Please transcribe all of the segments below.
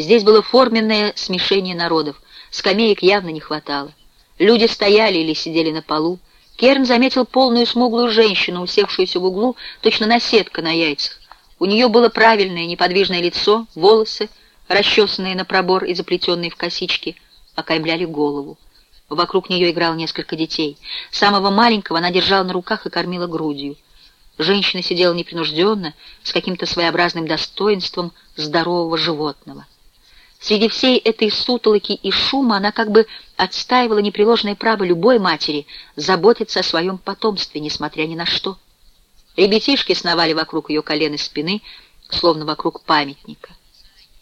Здесь было форменное смешение народов, скамеек явно не хватало. Люди стояли или сидели на полу. Керн заметил полную смуглую женщину, усевшуюся в углу, точно наседка на яйцах. У нее было правильное неподвижное лицо, волосы, расчесанные на пробор и заплетенные в косички, окаймляли голову. Вокруг нее играл несколько детей. Самого маленького она держала на руках и кормила грудью. Женщина сидела непринужденно, с каким-то своеобразным достоинством здорового животного. Среди всей этой сутолоки и шума она как бы отстаивала непреложное право любой матери заботиться о своем потомстве, несмотря ни на что. Ребятишки сновали вокруг ее колен и спины, словно вокруг памятника.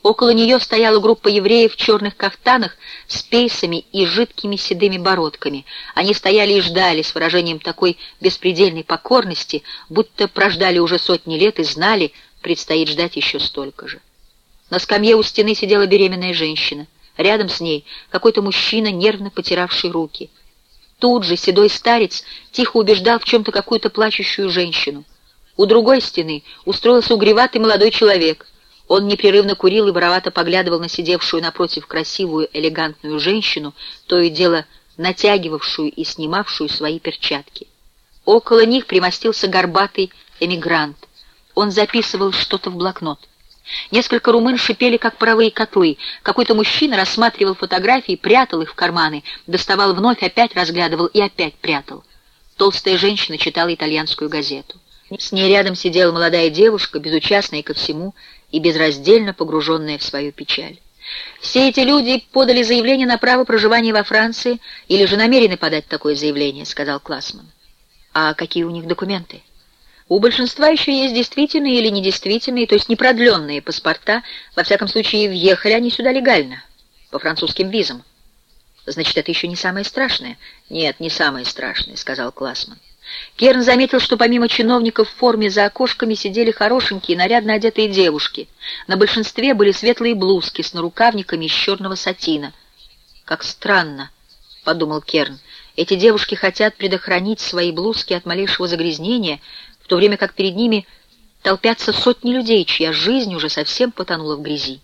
Около нее стояла группа евреев в черных кафтанах с пейсами и жидкими седыми бородками. Они стояли и ждали с выражением такой беспредельной покорности, будто прождали уже сотни лет и знали, предстоит ждать еще столько же. На скамье у стены сидела беременная женщина. Рядом с ней какой-то мужчина, нервно потиравший руки. Тут же седой старец тихо убеждал в чем-то какую-то плачущую женщину. У другой стены устроился угреватый молодой человек — он непрерывно курил и воровато поглядывал на сидевшую напротив красивую, элегантную женщину, то и дело натягивавшую и снимавшую свои перчатки. Около них примостился горбатый эмигрант. Он записывал что-то в блокнот. Несколько румын шипели, как паровые котлы. Какой-то мужчина рассматривал фотографии, прятал их в карманы, доставал вновь, опять разглядывал и опять прятал. Толстая женщина читала итальянскую газету. С ней рядом сидела молодая девушка, безучастная ко всему, и безраздельно погруженная в свою печаль. Все эти люди подали заявление на право проживания во Франции или же намерены подать такое заявление, сказал Классман. А какие у них документы? У большинства еще есть действительные или недействительные, то есть непродленные паспорта. Во всяком случае, въехали они сюда легально, по французским визам. Значит, это еще не самое страшное? Нет, не самое страшное, сказал Классман. Керн заметил, что помимо чиновников в форме за окошками сидели хорошенькие, нарядно одетые девушки. На большинстве были светлые блузки с нарукавниками из черного сатина. «Как странно», — подумал Керн, — «эти девушки хотят предохранить свои блузки от малейшего загрязнения, в то время как перед ними толпятся сотни людей, чья жизнь уже совсем потонула в грязи».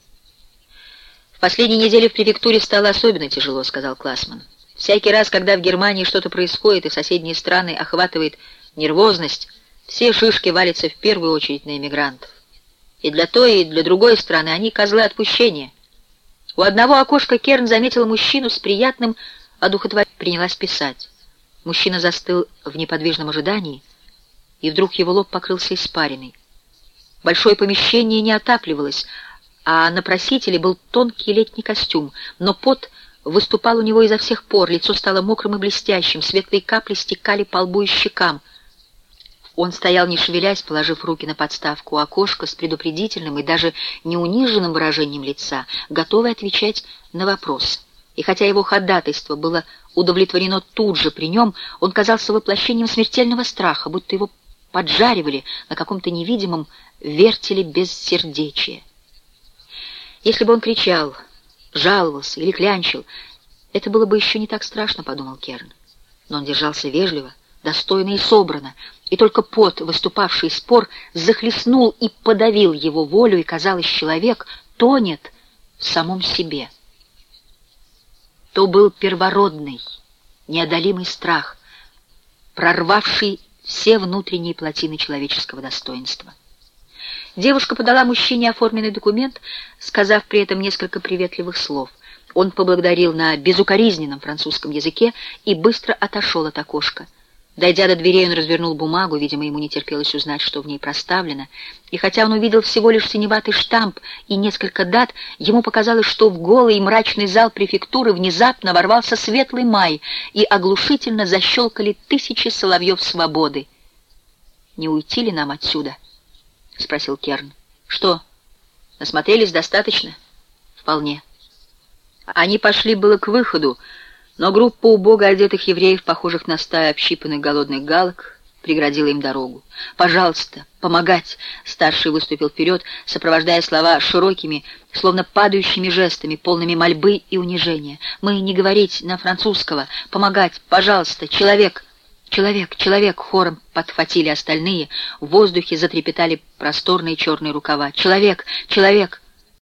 «В последние недели в префектуре стало особенно тяжело», — сказал Классман. Всякий раз, когда в Германии что-то происходит и соседние страны охватывает нервозность, все шишки валятся в первую очередь на эмигрантов. И для той, и для другой страны они козлы отпущения. У одного окошка Керн заметил мужчину с приятным одухотворением, принялась писать. Мужчина застыл в неподвижном ожидании, и вдруг его лоб покрылся испариной. Большое помещение не отапливалось, а на просителе был тонкий летний костюм, но пот выступал у него изо всех пор, лицо стало мокрым и блестящим, светлые капли стекали по лбу и щекам. Он стоял, не шевелясь, положив руки на подставку у окошка с предупредительным и даже неуниженным выражением лица, готовый отвечать на вопрос. И хотя его ходатайство было удовлетворено тут же при нем, он казался воплощением смертельного страха, будто его поджаривали на каком-то невидимом вертеле бессердечия. Если бы он кричал жаловался или клянчил, это было бы еще не так страшно, подумал Керн. Но он держался вежливо, достойно и собрано, и только пот, выступавший спор, захлестнул и подавил его волю, и, казалось, человек тонет в самом себе. То был первородный, неодолимый страх, прорвавший все внутренние плотины человеческого достоинства. Девушка подала мужчине оформленный документ, сказав при этом несколько приветливых слов. Он поблагодарил на безукоризненном французском языке и быстро отошел от окошка. Дойдя до дверей, он развернул бумагу, видимо, ему не терпелось узнать, что в ней проставлено, и хотя он увидел всего лишь синеватый штамп и несколько дат, ему показалось, что в голый и мрачный зал префектуры внезапно ворвался светлый май, и оглушительно защелкали тысячи соловьев свободы. «Не уйти ли нам отсюда?» — спросил Керн. «Что, насмотрелись достаточно?» «Вполне». Они пошли было к выходу, но группа убого одетых евреев, похожих на стаю общипанных голодных галок, преградила им дорогу. «Пожалуйста, помогать!» — старший выступил вперед, сопровождая слова широкими, словно падающими жестами, полными мольбы и унижения. «Мы не говорить на французского. Помогать! Пожалуйста! Человек!» «Человек, человек!» — хором подхватили остальные. В воздухе затрепетали просторные черные рукава. «Человек, человек!»